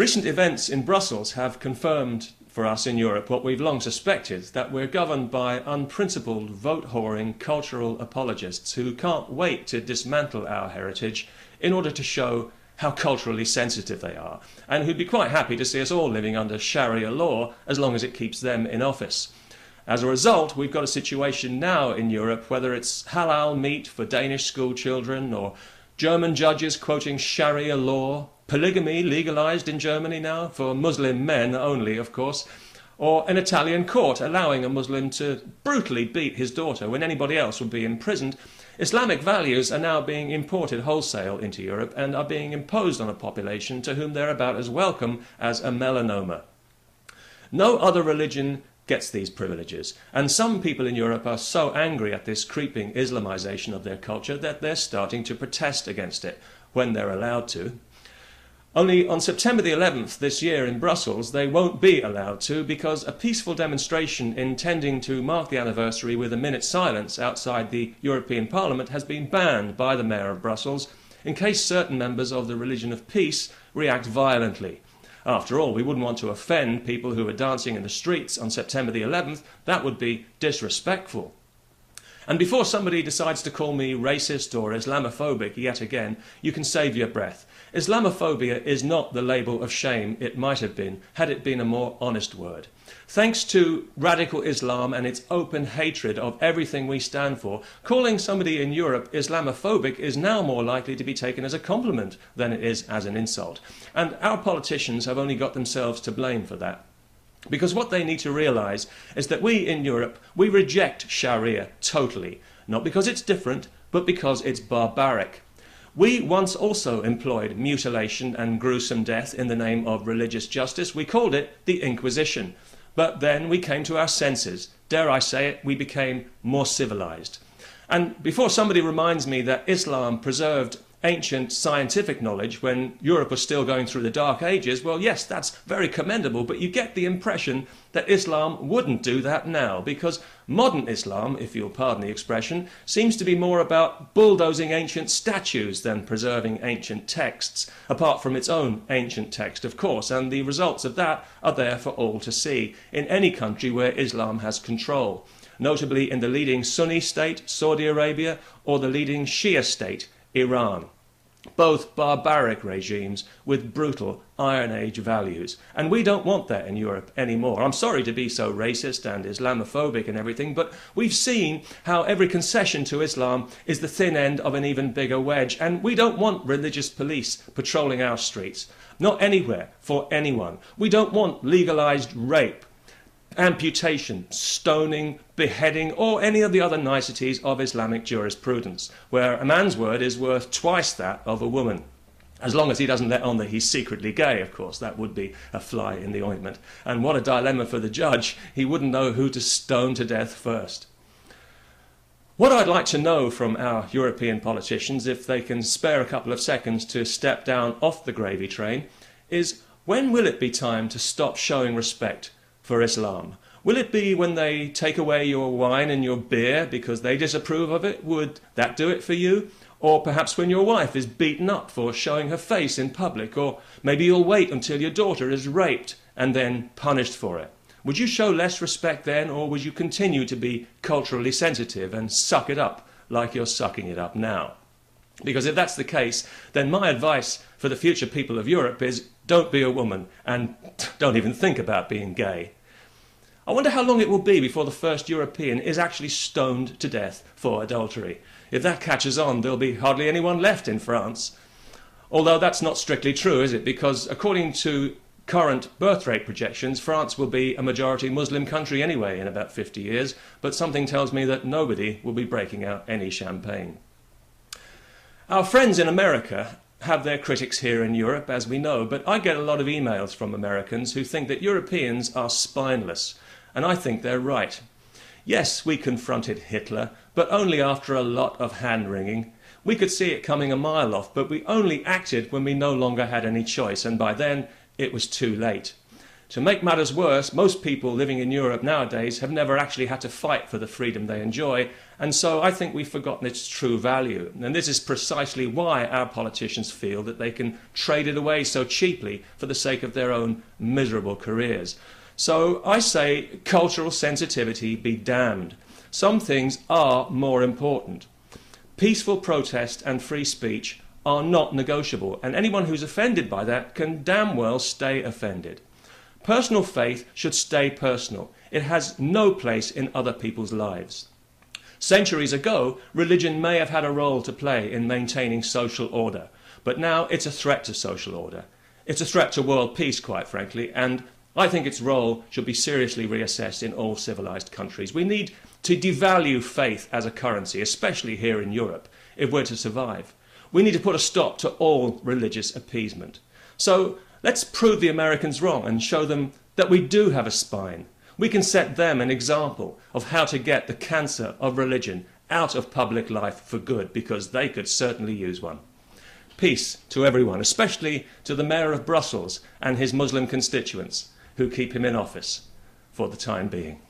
Recent events in Brussels have confirmed for us in Europe what we've long suspected that we're governed by unprincipled, vote whoring cultural apologists who can't wait to dismantle our heritage in order to show how culturally sensitive they are, and who'd be quite happy to see us all living under Sharia law as long as it keeps them in office. As a result, we've got a situation now in Europe, whether it's halal meat for Danish school children or German judges quoting Sharia law, polygamy legalized in Germany now for Muslim men only, of course, or an Italian court allowing a Muslim to brutally beat his daughter when anybody else would be imprisoned. Islamic values are now being imported wholesale into Europe and are being imposed on a population to whom they're about as welcome as a melanoma. No other religion gets these privileges, and some people in Europe are so angry at this creeping Islamization of their culture that they're starting to protest against it when they're allowed to. Only on September the 11th this year in Brussels, they won't be allowed to because a peaceful demonstration intending to mark the anniversary with a minute's silence outside the European Parliament has been banned by the Mayor of Brussels in case certain members of the religion of peace react violently. After all, we wouldn't want to offend people who are dancing in the streets on September the 11th. That would be disrespectful. And before somebody decides to call me racist or Islamophobic yet again, you can save your breath. Islamophobia is not the label of shame it might have been had it been a more honest word. Thanks to radical Islam and its open hatred of everything we stand for, calling somebody in Europe Islamophobic is now more likely to be taken as a compliment than it is as an insult. And our politicians have only got themselves to blame for that. Because what they need to realize is that we in Europe, we reject Sharia totally, not because it's different, but because it's barbaric. We once also employed mutilation and gruesome death in the name of religious justice. We called it the Inquisition. But then we came to our senses. Dare I say it, we became more civilized. And before somebody reminds me that Islam preserved ancient scientific knowledge when Europe was still going through the Dark Ages, well, yes, that's very commendable, but you get the impression that Islam wouldn't do that now, because modern Islam, if you'll pardon the expression, seems to be more about bulldozing ancient statues than preserving ancient texts, apart from its own ancient text, of course, and the results of that are there for all to see in any country where Islam has control. Notably in the leading Sunni state, Saudi Arabia, or the leading Shia state, Iran. Both barbaric regimes with brutal Iron Age values. And we don't want that in Europe anymore. I'm sorry to be so racist and Islamophobic and everything, but we've seen how every concession to Islam is the thin end of an even bigger wedge. And we don't want religious police patrolling our streets. Not anywhere for anyone. We don't want legalized rape amputation, stoning, beheading, or any of the other niceties of Islamic jurisprudence, where a man's word is worth twice that of a woman. As long as he doesn't let on that he's secretly gay, of course, that would be a fly in the ointment. And what a dilemma for the judge. He wouldn't know who to stone to death first. What I'd like to know from our European politicians, if they can spare a couple of seconds to step down off the gravy train, is when will it be time to stop showing respect for Islam? Will it be when they take away your wine and your beer because they disapprove of it? Would that do it for you? Or perhaps when your wife is beaten up for showing her face in public, or maybe you'll wait until your daughter is raped and then punished for it. Would you show less respect then, or would you continue to be culturally sensitive and suck it up like you're sucking it up now? Because if that's the case, then my advice for the future people of Europe is don't be a woman and don't even think about being gay. I wonder how long it will be before the first European is actually stoned to death for adultery. If that catches on, there'll be hardly anyone left in France. Although that's not strictly true, is it? Because according to current birth rate projections, France will be a majority Muslim country anyway in about 50 years, but something tells me that nobody will be breaking out any champagne. Our friends in America have their critics here in Europe, as we know, but I get a lot of emails from Americans who think that Europeans are spineless and I think they're right. Yes, we confronted Hitler, but only after a lot of hand wringing. We could see it coming a mile off, but we only acted when we no longer had any choice, and by then it was too late. To make matters worse, most people living in Europe nowadays have never actually had to fight for the freedom they enjoy, and so I think we've forgotten its true value. And this is precisely why our politicians feel that they can trade it away so cheaply for the sake of their own miserable careers. So I say cultural sensitivity be damned. Some things are more important. Peaceful protest and free speech are not negotiable, and anyone who's offended by that can damn well stay offended. Personal faith should stay personal. It has no place in other people's lives. Centuries ago, religion may have had a role to play in maintaining social order, but now it's a threat to social order. It's a threat to world peace, quite frankly, and I think its role should be seriously reassessed in all civilized countries. We need to devalue faith as a currency, especially here in Europe, if we're to survive. We need to put a stop to all religious appeasement. So Let's prove the Americans wrong and show them that we do have a spine. We can set them an example of how to get the cancer of religion out of public life for good, because they could certainly use one. Peace to everyone, especially to the Mayor of Brussels and his Muslim constituents who keep him in office for the time being.